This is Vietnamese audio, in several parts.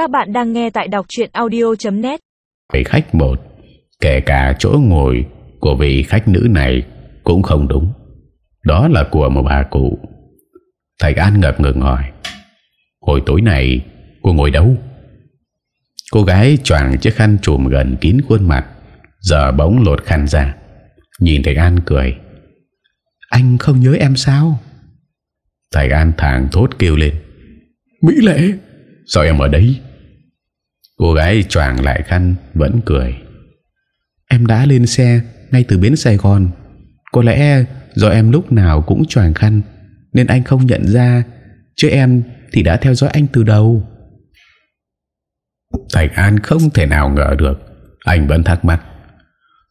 Các bạn đang nghe tại đọc chuyện audio.net Vị khách một, Kể cả chỗ ngồi của vị khách nữ này Cũng không đúng. Đó là của một bà cụ. Thầy An ngập ngừng hỏi, Hồi tối này cô ngồi đâu? Cô gái choàng chiếc khăn trùm gần kín khuôn mặt, Giờ bỗng lột khăn ra. Nhìn thầy An cười, Anh không nhớ em sao? Thầy An thẳng thốt kêu lên, Mỹ Lệ, Sao em ở đây? Cô gái choàng lại khăn Vẫn cười. Em đã lên xe ngay từ bến Sài Gòn. Có lẽ do em lúc nào cũng choàng khăn Nên anh không nhận ra Chứ em thì đã theo dõi anh từ đầu. Thầy An không thể nào ngờ được Anh vẫn thắc mắc.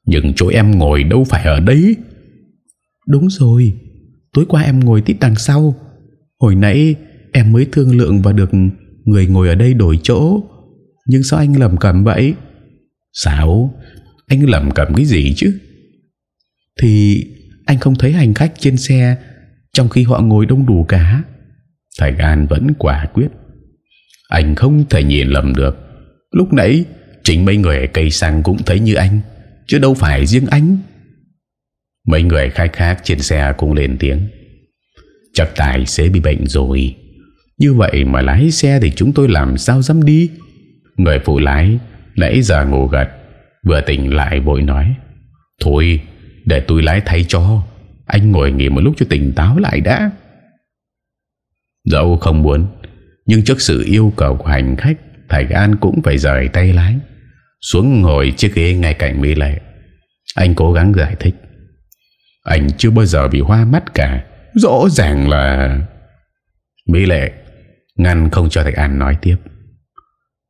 Nhưng chỗ em ngồi đâu phải ở đấy? Đúng rồi Tối qua em ngồi tít đằng sau. Hồi nãy em mới thương lượng và được người ngồi ở đây đổi chỗ Nhưng sao anh lầm cầm vậy? Sao? Anh lầm cầm cái gì chứ? Thì anh không thấy hành khách trên xe Trong khi họ ngồi đông đủ cả. Thầy An vẫn quả quyết. Anh không thể nhìn lầm được. Lúc nãy Chính mấy người cây xăng cũng thấy như anh Chứ đâu phải riêng anh. Mấy người khách khác trên xe cũng lên tiếng. Chắc tài xế bị bệnh rồi. Như vậy mà lái xe Thì chúng tôi làm sao dám đi Người phụ lái Nãy giờ ngủ gật, Vừa tỉnh lại vội nói, Thôi, để tôi lái thay cho, Anh ngồi nghỉ một lúc cho tỉnh táo lại đã. Dẫu không muốn, Nhưng trước sự yêu cầu của hành khách Thầy An cũng phải rời tay lái. Xuống ngồi chiếc ghế ngay cạnh Mỹ Lệ, Anh cố gắng giải thích, Anh chưa bao giờ bị hoa mắt cả, Rõ ràng là Mỹ Lệ Ngăn không cho thầy An nói tiếp.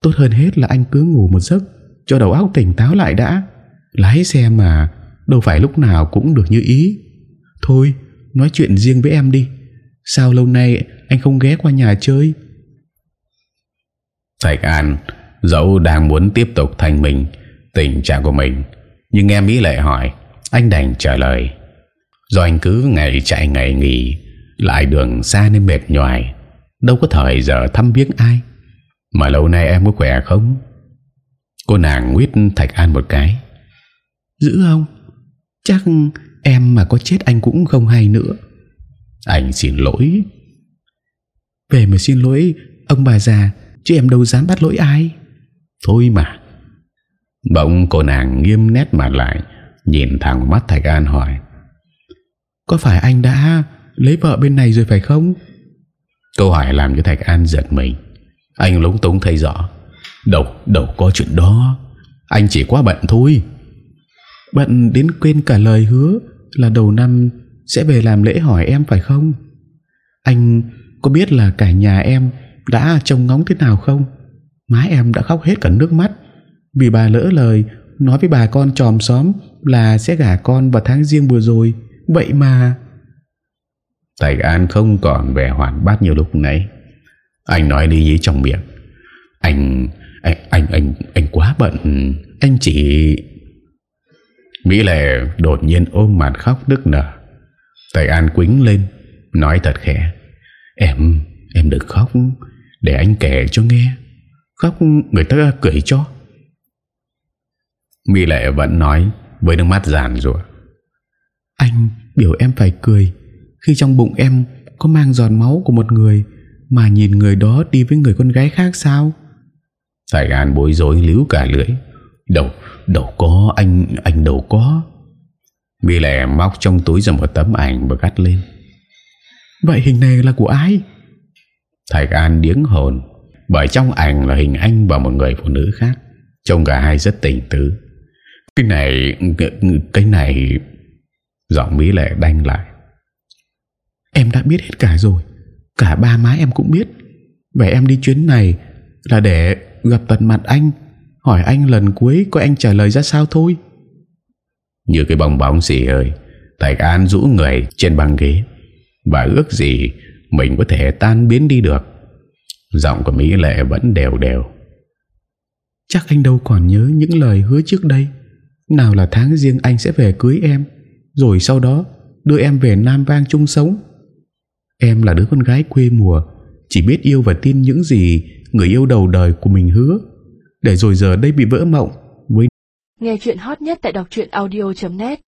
Tốt hơn hết là anh cứ ngủ một giấc, Cho đầu óc tỉnh táo lại đã. Lái xe mà, Đâu phải lúc nào cũng được như ý. Thôi, nói chuyện riêng với em đi. Sao lâu nay anh không ghé qua nhà chơi? Thạch An, Dẫu đang muốn tiếp tục thành mình, Tình trạng của mình, Nhưng nghe Mỹ Lệ hỏi, Anh đành trả lời. Do anh cứ ngày chạy ngày nghỉ, Lại đường xa nên mệt nhoài, Đâu có thời giờ thăm viếng ai. Mà lâu nay em có khỏe không? Cô nàng nguyết Thạch An một cái. Giữ không? Chắc em mà có chết anh cũng không hay nữa. Anh xin lỗi. Về mà xin lỗi, Ông bà già, Chứ em đâu dám bắt lỗi ai. Thôi mà. Bỗng cô nàng nghiêm nét mặt lại, Nhìn thẳng mắt Thạch An hỏi. Có phải anh đã Lấy vợ bên này rồi phải không? Câu hỏi làm cho Thạch An giật mình. Anh lúng túng thấy rõ. Đâu, đâu có chuyện đó. Anh chỉ quá bận thôi. Bận đến quên cả lời hứa Là đầu năm sẽ về làm lễ hỏi em phải không? Anh có biết là cả nhà em Đã trông ngóng thế nào không? Má em đã khóc hết cả nước mắt. Vì bà lỡ lời Nói với bà con tròm xóm Là sẽ gả con vào tháng riêng vừa rồi. Vậy mà Tài An không còn vẻ hoàn bát như lúc nãy. Anh nói đi với trong miệng. Anh Anh anh anh, anh quá bận. Anh chỉ Mỹ Lệ đột nhiên ôm mặt khóc nức nở. Tài An quính lên Nói thật khẽ. Em, em đừng khóc Để anh kể cho nghe. Khóc người ta cười cho. Mỹ Lệ vẫn nói Với nước mắt giàn rùa Anh biểu em phải cười Khi trong bụng em Có mang giòn máu của một người. Mà nhìn người đó đi với người con gái khác sao? Thầy An bối rối líu cả lưỡi. Đâu, đâu có Anh, anh đâu có. Mỹ Lệ móc trong túi ra một tấm ảnh Và gắt lên. Vậy hình này là của ai? Thầy An điếng hồn Bởi trong ảnh là hình anh và một người phụ nữ khác. Trông cả hai rất tình tứ. Cái này Cái này Giọng Mỹ Lệ đanh lại. Em đã biết hết cả rồi Cả ba má em cũng biết. Vậy em đi chuyến này Là để gặp tận mặt anh Hỏi anh lần cuối có anh trả lời ra sao thôi. Như cái bong bóng xì hơi Thạch An rũ người trên băng ghế. Và ước gì Mình có thể tan biến đi được. Giọng của Mỹ Lệ vẫn đều đều. Chắc anh đâu còn nhớ những lời hứa trước đây. Nào là tháng riêng anh sẽ về cưới em Rồi sau đó Đưa em về Nam Vang chung sống Em là đứa con gái quê mùa, Chỉ biết yêu và tin những gì Người yêu đầu đời của mình hứa. Để rồi giờ đây bị vỡ mộng, Với Nghe chuyện hot nhất tại đọc audio.net